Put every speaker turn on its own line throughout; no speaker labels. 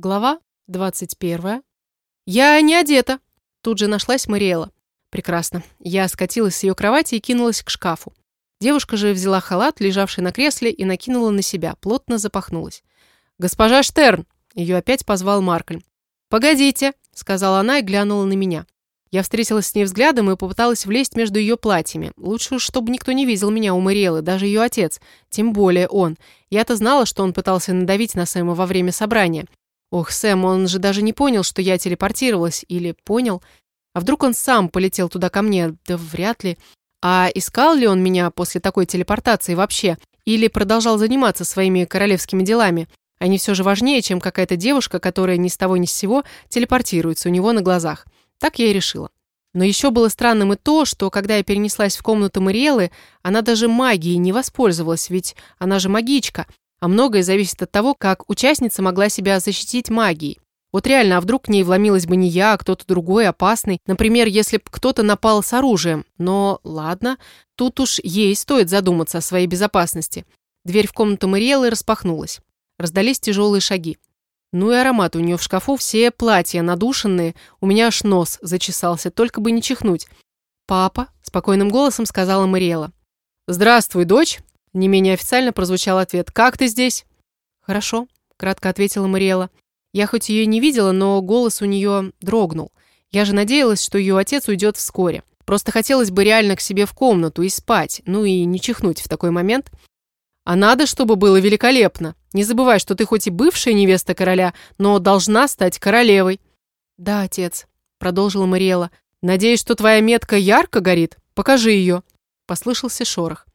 Глава 21. «Я не одета!» Тут же нашлась Мариэла. Прекрасно. Я скатилась с ее кровати и кинулась к шкафу. Девушка же взяла халат, лежавший на кресле, и накинула на себя, плотно запахнулась. «Госпожа Штерн!» Ее опять позвал Маркль. «Погодите!» — сказала она и глянула на меня. Я встретилась с ней взглядом и попыталась влезть между ее платьями. Лучше уж, чтобы никто не видел меня у Мариэлы, даже ее отец. Тем более он. Я-то знала, что он пытался надавить на Сэма во время собрания. Ох, Сэм, он же даже не понял, что я телепортировалась. Или понял? А вдруг он сам полетел туда ко мне? Да вряд ли. А искал ли он меня после такой телепортации вообще? Или продолжал заниматься своими королевскими делами? Они все же важнее, чем какая-то девушка, которая ни с того ни с сего телепортируется у него на глазах. Так я и решила. Но еще было странным и то, что когда я перенеслась в комнату Мариэлы, она даже магией не воспользовалась, ведь она же магичка, а многое зависит от того, как участница могла себя защитить магией. Вот реально, а вдруг к ней вломилась бы не я, а кто-то другой, опасный. Например, если бы кто-то напал с оружием. Но ладно, тут уж ей стоит задуматься о своей безопасности. Дверь в комнату Мариэлы распахнулась. Раздались тяжелые шаги. Ну и аромат у нее в шкафу, все платья надушенные. У меня аж нос зачесался, только бы не чихнуть. «Папа», — спокойным голосом сказала Мариэла. «Здравствуй, дочь», не менее официально прозвучал ответ. «Как ты здесь?» «Хорошо», — кратко ответила Мариэла. Я хоть ее не видела, но голос у нее дрогнул. Я же надеялась, что ее отец уйдет вскоре. Просто хотелось бы реально к себе в комнату и спать, ну и не чихнуть в такой момент. А надо, чтобы было великолепно. Не забывай, что ты хоть и бывшая невеста короля, но должна стать королевой. Да, отец, продолжила Мариэла. Надеюсь, что твоя метка ярко горит? Покажи ее. Послышался шорох.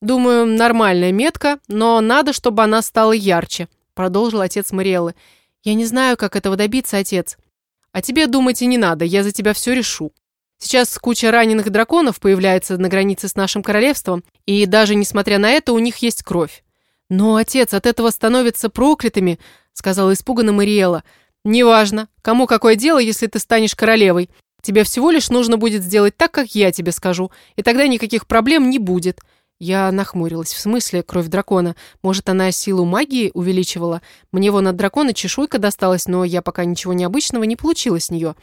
Думаю, нормальная метка, но надо, чтобы она стала ярче, продолжил отец Мариэллы. Я не знаю, как этого добиться, отец. А тебе думать и не надо, я за тебя все решу. Сейчас куча раненых драконов появляется на границе с нашим королевством, и даже несмотря на это у них есть кровь. «Но, отец, от этого становятся проклятыми», — сказала испуганно Мариэла. «Неважно, кому какое дело, если ты станешь королевой. Тебе всего лишь нужно будет сделать так, как я тебе скажу, и тогда никаких проблем не будет. Я нахмурилась. В смысле кровь дракона? Может, она силу магии увеличивала? Мне вон от дракона чешуйка досталась, но я пока ничего необычного не получила с нее.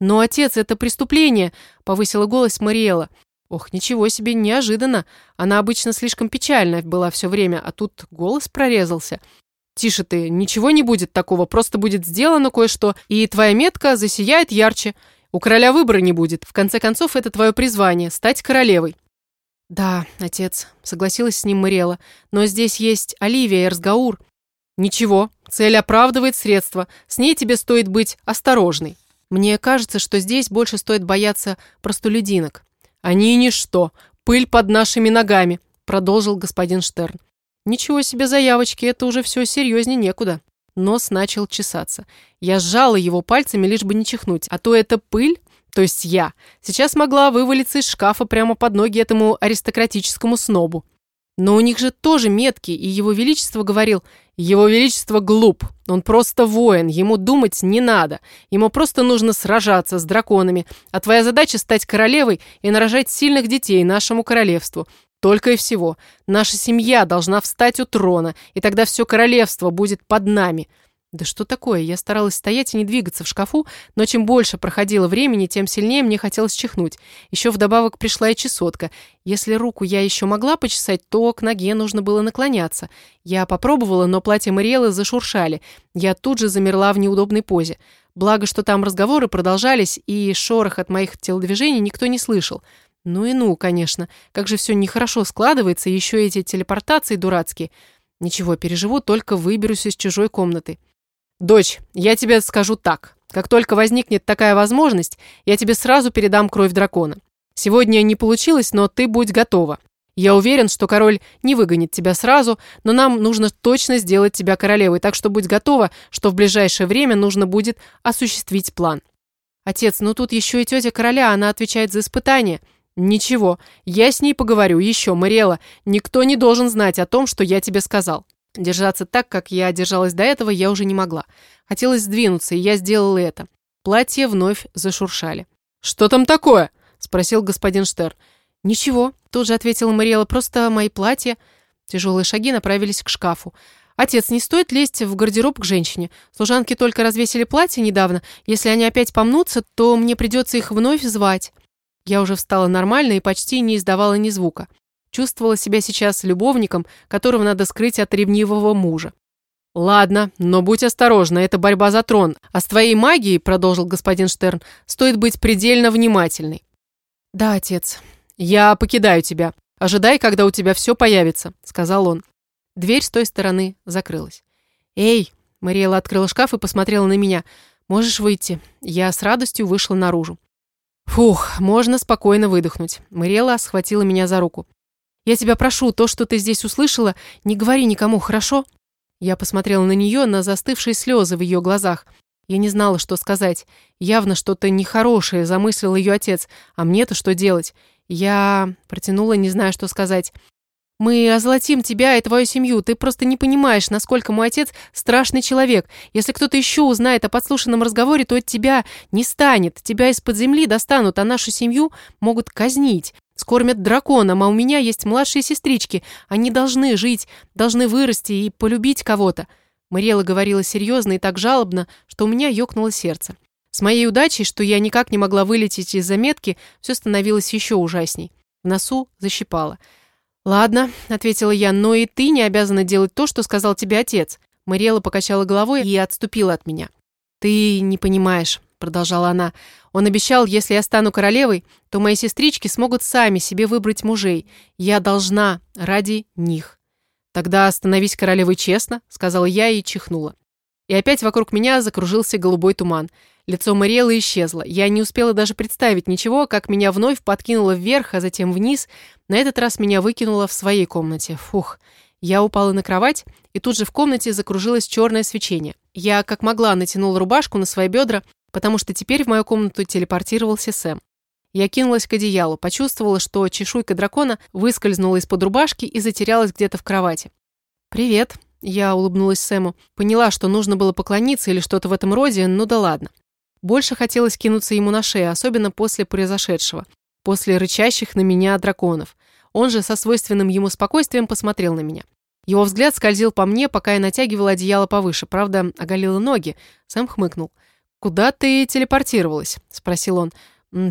«Но, отец, это преступление!» — повысила голос Мариэла. Ох, ничего себе, неожиданно. Она обычно слишком печальная была все время, а тут голос прорезался. «Тише ты, ничего не будет такого, просто будет сделано кое-что, и твоя метка засияет ярче. У короля выбора не будет. В конце концов, это твое призвание — стать королевой». «Да, отец», — согласилась с ним Мариэла, «но здесь есть Оливия и Разгаур». «Ничего, цель оправдывает средства. С ней тебе стоит быть осторожной. Мне кажется, что здесь больше стоит бояться простолюдинок». «Они ничто. Пыль под нашими ногами», — продолжил господин Штерн. «Ничего себе заявочки, это уже все серьезнее некуда». Нос начал чесаться. Я сжала его пальцами, лишь бы не чихнуть, а то это пыль то есть я, сейчас могла вывалиться из шкафа прямо под ноги этому аристократическому снобу. Но у них же тоже метки, и его величество говорил, его величество глуп, он просто воин, ему думать не надо, ему просто нужно сражаться с драконами, а твоя задача стать королевой и нарожать сильных детей нашему королевству. Только и всего. Наша семья должна встать у трона, и тогда все королевство будет под нами. Да что такое? Я старалась стоять и не двигаться в шкафу, но чем больше проходило времени, тем сильнее мне хотелось чихнуть. Еще вдобавок пришла и чесотка. Если руку я еще могла почесать, то к ноге нужно было наклоняться. Я попробовала, но платья Мариэлы зашуршали. Я тут же замерла в неудобной позе. Благо, что там разговоры продолжались, и шорох от моих телодвижений никто не слышал. Ну и ну, конечно. Как же все нехорошо складывается, еще эти телепортации дурацкие. Ничего, переживу, только выберусь из чужой комнаты. «Дочь, я тебе скажу так. Как только возникнет такая возможность, я тебе сразу передам кровь дракона. Сегодня не получилось, но ты будь готова. Я уверен, что король не выгонит тебя сразу, но нам нужно точно сделать тебя королевой, так что будь готова, что в ближайшее время нужно будет осуществить план». «Отец, ну тут еще и тетя короля, она отвечает за испытание». «Ничего, я с ней поговорю. Еще, Мариэла, никто не должен знать о том, что я тебе сказал». Держаться так, как я держалась до этого, я уже не могла. Хотелось сдвинуться, и я сделала это. Платья вновь зашуршали. «Что там такое?» – спросил господин Штер. «Ничего», – тут же ответила Мариэла, – «просто мои платья». Тяжелые шаги направились к шкафу. «Отец, не стоит лезть в гардероб к женщине. Служанки только развесили платье недавно. Если они опять помнутся, то мне придется их вновь звать». Я уже встала нормально и почти не издавала ни звука. Чувствовала себя сейчас любовником, которого надо скрыть от ревнивого мужа. «Ладно, но будь осторожна, это борьба за трон. А с твоей магией, — продолжил господин Штерн, — стоит быть предельно внимательной». «Да, отец. Я покидаю тебя. Ожидай, когда у тебя все появится», — сказал он. Дверь с той стороны закрылась. «Эй!» — Мариэла открыла шкаф и посмотрела на меня. «Можешь выйти?» Я с радостью вышла наружу. Фух, можно спокойно выдохнуть. Мариэла схватила меня за руку. «Я тебя прошу, то, что ты здесь услышала, не говори никому, хорошо?» Я посмотрела на нее, на застывшие слезы в ее глазах. Я не знала, что сказать. Явно что-то нехорошее замыслил ее отец. А мне-то что делать? Я протянула, не зная, что сказать. «Мы озолотим тебя и твою семью. Ты просто не понимаешь, насколько мой отец страшный человек. Если кто-то еще узнает о подслушанном разговоре, то от тебя не станет. Тебя из-под земли достанут, а нашу семью могут казнить. Скормят драконом, а у меня есть младшие сестрички. Они должны жить, должны вырасти и полюбить кого-то». Мариэла говорила серьезно и так жалобно, что у меня ёкнуло сердце. С моей удачей, что я никак не могла вылететь из заметки, все становилось еще ужасней. В носу защипало. «Ладно», — ответила я, — «но и ты не обязана делать то, что сказал тебе отец». Мариэла покачала головой и отступила от меня. «Ты не понимаешь», — продолжала она. «Он обещал, если я стану королевой, то мои сестрички смогут сами себе выбрать мужей. Я должна ради них». «Тогда становись королевой честно», — сказала я и чихнула. И опять вокруг меня закружился голубой туман. Лицо Мариэлы исчезло. Я не успела даже представить ничего, как меня вновь подкинуло вверх, а затем вниз. На этот раз меня выкинуло в своей комнате. Фух. Я упала на кровать, и тут же в комнате закружилось черное свечение. Я, как могла, натянула рубашку на свои бедра, потому что теперь в мою комнату телепортировался Сэм. Я кинулась к одеялу, почувствовала, что чешуйка дракона выскользнула из-под рубашки и затерялась где-то в кровати. «Привет», я улыбнулась Сэму. Поняла, что нужно было поклониться или что-то в этом роде, ну да ладно. Больше хотелось кинуться ему на шею, особенно после произошедшего. После рычащих на меня драконов. Он же со свойственным ему спокойствием посмотрел на меня. Его взгляд скользил по мне, пока я натягивала одеяло повыше. Правда, оголила ноги. Сэм хмыкнул. «Куда ты телепортировалась?» – спросил он.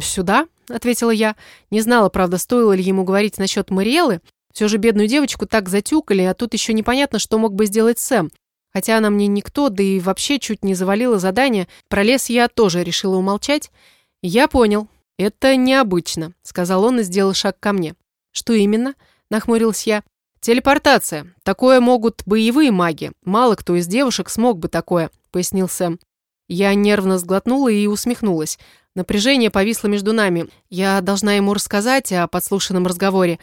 «Сюда?» – ответила я. Не знала, правда, стоило ли ему говорить насчет Мариэлы, все же бедную девочку так затюкали, а тут еще непонятно, что мог бы сделать Сэм. Хотя она мне никто, да и вообще чуть не завалила задание, про лес я тоже решила умолчать. «Я понял. Это необычно», — сказал он и сделал шаг ко мне. «Что именно?» — нахмурилась я. «Телепортация. Такое могут боевые маги. Мало кто из девушек смог бы такое», — пояснил Сэм. Я нервно сглотнула и усмехнулась. Напряжение повисло между нами. Я должна ему рассказать о подслушанном разговоре.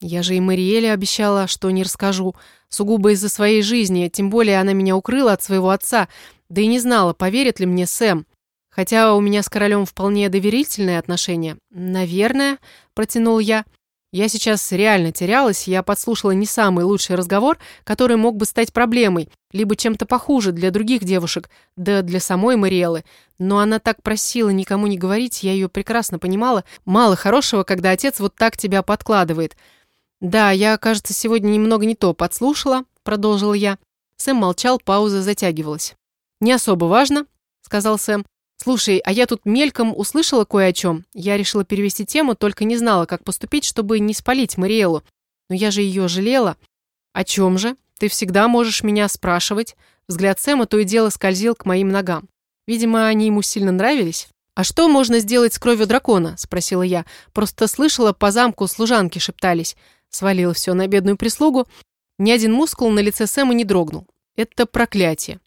Я же и Мариэле обещала, что не расскажу. Сугубо из-за своей жизни, тем более она меня укрыла от своего отца. Да и не знала, поверит ли мне Сэм. Хотя у меня с королем вполне доверительные отношения. Наверное, протянул я. Я сейчас реально терялась, я подслушала не самый лучший разговор, который мог бы стать проблемой, либо чем-то похуже для других девушек, да для самой Мариэлы. Но она так просила никому не говорить, я ее прекрасно понимала. Мало хорошего, когда отец вот так тебя подкладывает. «Да, я, кажется, сегодня немного не то подслушала», — продолжила я. Сэм молчал, пауза затягивалась. «Не особо важно», — сказал Сэм. «Слушай, а я тут мельком услышала кое о чем. Я решила перевести тему, только не знала, как поступить, чтобы не спалить Мариэлу. Но я же ее жалела». «О чем же? Ты всегда можешь меня спрашивать». Взгляд Сэма то и дело скользил к моим ногам. Видимо, они ему сильно нравились. «А что можно сделать с кровью дракона?» – спросила я. Просто слышала, по замку служанки шептались. Свалил все на бедную прислугу. Ни один мускул на лице Сэма не дрогнул. Это проклятие.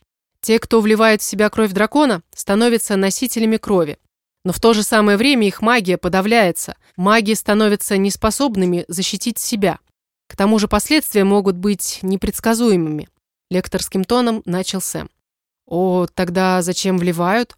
Те, кто вливает в себя кровь дракона, становятся носителями крови. Но в то же самое время их магия подавляется. Маги становятся неспособными защитить себя. К тому же последствия могут быть непредсказуемыми. Лекторским тоном начал Сэм. О, тогда зачем вливают?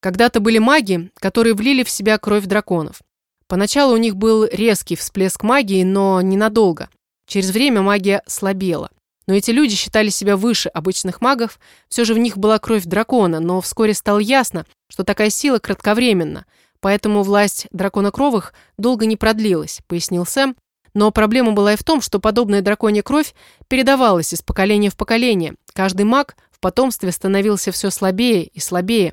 Когда-то были маги, которые влили в себя кровь драконов. Поначалу у них был резкий всплеск магии, но ненадолго. Через время магия слабела. Но эти люди считали себя выше обычных магов, все же в них была кровь дракона, но вскоре стало ясно, что такая сила кратковременна, поэтому власть драконокровых долго не продлилась, пояснил Сэм, Но проблема была и в том, что подобная драконья кровь передавалась из поколения в поколение. Каждый маг в потомстве становился все слабее и слабее.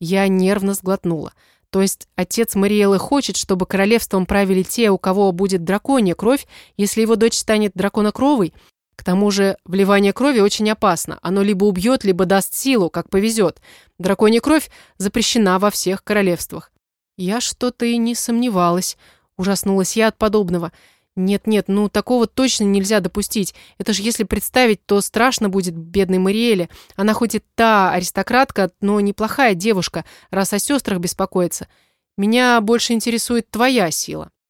Я нервно сглотнула. То есть отец Мариэлы хочет, чтобы королевством правили те, у кого будет драконья кровь, если его дочь станет драконокровой? К тому же вливание крови очень опасно. Оно либо убьет, либо даст силу, как повезет. Драконья кровь запрещена во всех королевствах. Я что-то и не сомневалась. Ужаснулась я от подобного. Нет-нет, ну такого точно нельзя допустить. Это же если представить, то страшно будет бедной Мариэле. Она хоть и та аристократка, но неплохая девушка, раз о сестрах беспокоится. Меня больше интересует твоя сила.